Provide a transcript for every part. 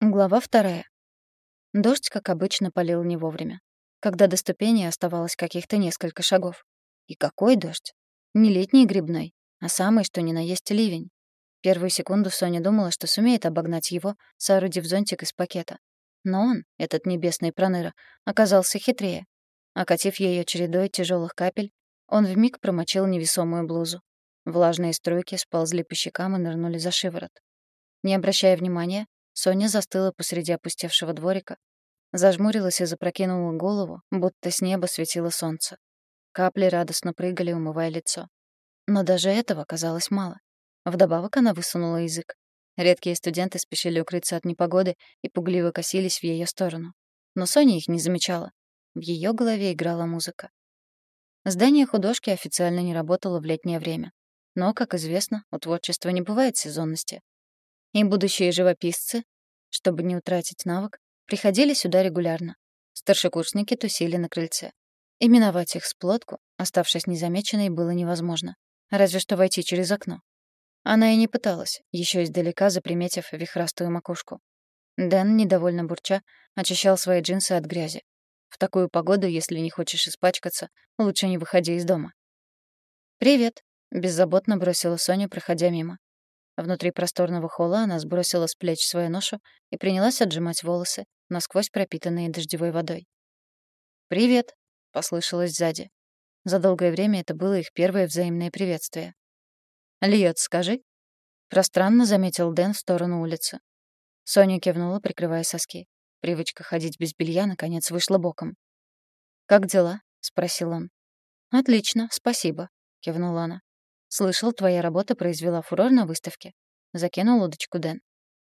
Глава вторая. Дождь, как обычно, полил не вовремя. Когда до ступени оставалось каких-то несколько шагов. И какой дождь? Не летний грибной, а самый, что ни на есть ливень. Первую секунду Соня думала, что сумеет обогнать его, соорудив зонтик из пакета. Но он, этот небесный проныра, оказался хитрее. Окатив ее чередой тяжелых капель, он вмиг промочил невесомую блузу. Влажные струйки сползли по щекам и нырнули за шиворот. Не обращая внимания, Соня застыла посреди опустевшего дворика, зажмурилась и запрокинула голову, будто с неба светило солнце. Капли радостно прыгали, умывая лицо. Но даже этого казалось мало. Вдобавок она высунула язык. Редкие студенты спешили укрыться от непогоды и пугливо косились в ее сторону. Но Соня их не замечала. В ее голове играла музыка. Здание художки официально не работало в летнее время. Но, как известно, у творчества не бывает сезонности. И будущие живописцы, чтобы не утратить навык, приходили сюда регулярно. Старшекурсники тусили на крыльце. Именовать их с плотку, оставшись незамеченной, было невозможно. Разве что войти через окно. Она и не пыталась, еще издалека заприметив вихрастую макушку. Дэн, недовольно бурча, очищал свои джинсы от грязи. В такую погоду, если не хочешь испачкаться, лучше не выходи из дома. «Привет», — беззаботно бросила Соня, проходя мимо. Внутри просторного холла она сбросила с плеч свою ношу и принялась отжимать волосы, насквозь пропитанные дождевой водой. «Привет», — послышалось сзади. За долгое время это было их первое взаимное приветствие. «Льёт, скажи». Пространно заметил Дэн в сторону улицы. Соня кивнула, прикрывая соски. Привычка ходить без белья наконец вышла боком. «Как дела?» — спросил он. «Отлично, спасибо», — кивнула она. «Слышал, твоя работа произвела фурор на выставке?» Закинул удочку Дэн.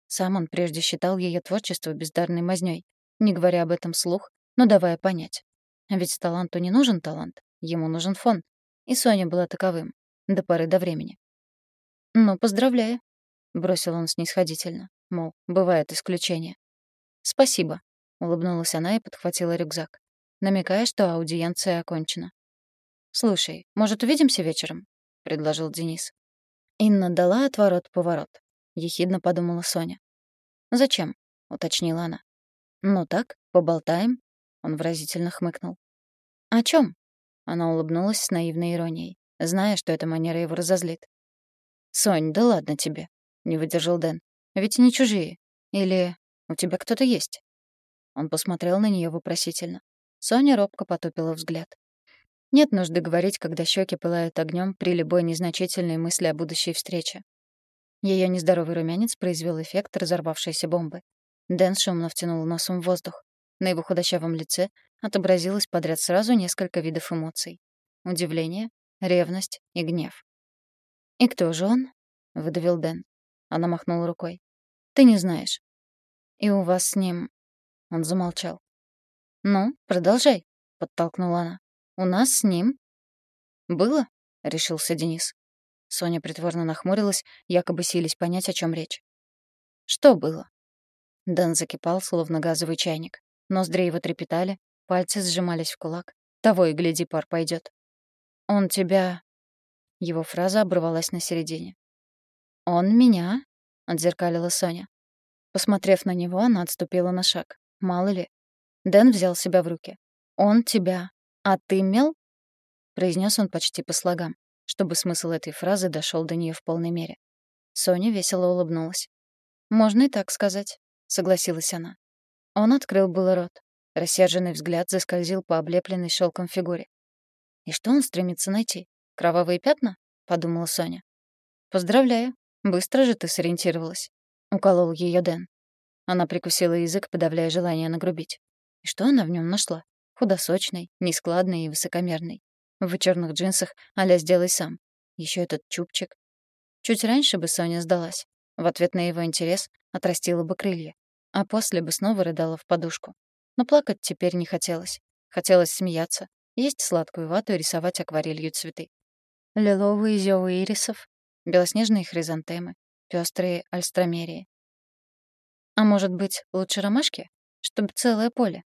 Сам он прежде считал ее творчество бездарной мазнёй, не говоря об этом слух, но давая понять. Ведь таланту не нужен талант, ему нужен фон. И Соня была таковым. До поры до времени. «Ну, поздравляю», — бросил он снисходительно. Мол, бывают исключения. «Спасибо», — улыбнулась она и подхватила рюкзак, намекая, что аудиенция окончена. «Слушай, может, увидимся вечером?» — предложил Денис. Инна дала отворот-поворот. Ехидно подумала Соня. «Зачем?» — уточнила она. «Ну так, поболтаем?» Он выразительно хмыкнул. «О чем? Она улыбнулась с наивной иронией, зная, что эта манера его разозлит. «Сонь, да ладно тебе», — не выдержал Дэн. «Ведь не чужие. Или у тебя кто-то есть?» Он посмотрел на нее вопросительно. Соня робко потупила взгляд. Нет нужды говорить, когда щеки пылают огнем при любой незначительной мысли о будущей встрече. Ее нездоровый румянец произвел эффект разорвавшейся бомбы. Дэн шумно втянул носом в воздух. На его худощавом лице отобразилось подряд сразу несколько видов эмоций. Удивление, ревность и гнев. «И кто же он?» — выдавил Дэн. Она махнула рукой. «Ты не знаешь. И у вас с ним...» Он замолчал. «Ну, продолжай», — подтолкнула она. У нас с ним?» «Было?» — решился Денис. Соня притворно нахмурилась, якобы сились понять, о чем речь. «Что было?» Дэн закипал, словно газовый чайник. Ноздри его трепетали, пальцы сжимались в кулак. Того и гляди, пар пойдет. «Он тебя...» Его фраза оборвалась на середине. «Он меня?» — отзеркалила Соня. Посмотрев на него, она отступила на шаг. Мало ли. Дэн взял себя в руки. «Он тебя «А ты мел?» — произнес он почти по слогам, чтобы смысл этой фразы дошел до нее в полной мере. Соня весело улыбнулась. «Можно и так сказать», — согласилась она. Он открыл было рот. Рассерженный взгляд заскользил по облепленной шелком фигуре. «И что он стремится найти? Кровавые пятна?» — подумала Соня. «Поздравляю. Быстро же ты сориентировалась», — уколол ее Дэн. Она прикусила язык, подавляя желание нагрубить. И что она в нем нашла? Худосочный, нескладный и высокомерный. В черных джинсах а «сделай сам». Еще этот чубчик. Чуть раньше бы Соня сдалась. В ответ на его интерес отрастила бы крылья. А после бы снова рыдала в подушку. Но плакать теперь не хотелось. Хотелось смеяться, есть сладкую вату и рисовать акварелью цветы. Лиловые зёвы ирисов, белоснежные хризантемы, пёстрые альстромерии. А может быть, лучше ромашки? Чтобы целое поле.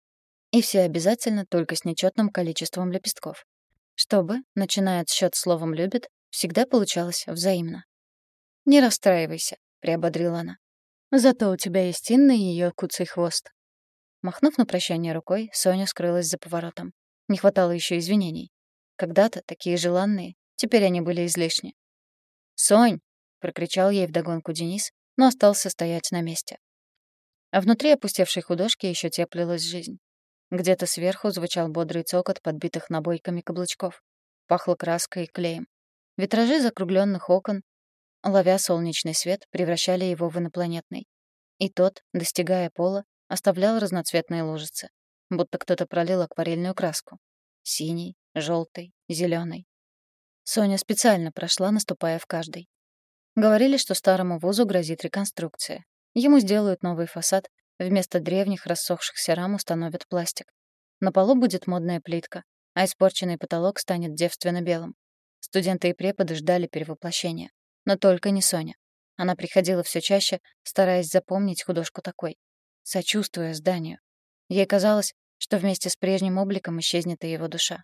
И все обязательно только с нечетным количеством лепестков. Чтобы, начиная отсчёт словом «любит», всегда получалось взаимно. «Не расстраивайся», — приободрила она. Зато у тебя есть Инна и её куцый хвост. Махнув на прощание рукой, Соня скрылась за поворотом. Не хватало ещё извинений. Когда-то такие желанные, теперь они были излишни. «Сонь!» — прокричал ей вдогонку Денис, но остался стоять на месте. А внутри опустевшей художки ещё теплилась жизнь. Где-то сверху звучал бодрый цокот подбитых набойками каблучков. Пахло краской и клеем. Витражи закруглённых окон ловя солнечный свет, превращали его в инопланетный. И тот, достигая пола, оставлял разноцветные лужицы, будто кто-то пролил акварельную краску. Синий, желтый, зеленый. Соня специально прошла, наступая в каждый. Говорили, что старому вузу грозит реконструкция. Ему сделают новый фасад, вместо древних рассохшихся рам установят пластик. На полу будет модная плитка, а испорченный потолок станет девственно белым. Студенты и преподы ждали перевоплощения. Но только не Соня. Она приходила все чаще, стараясь запомнить художку такой, сочувствуя зданию. Ей казалось, что вместе с прежним обликом исчезнет и его душа.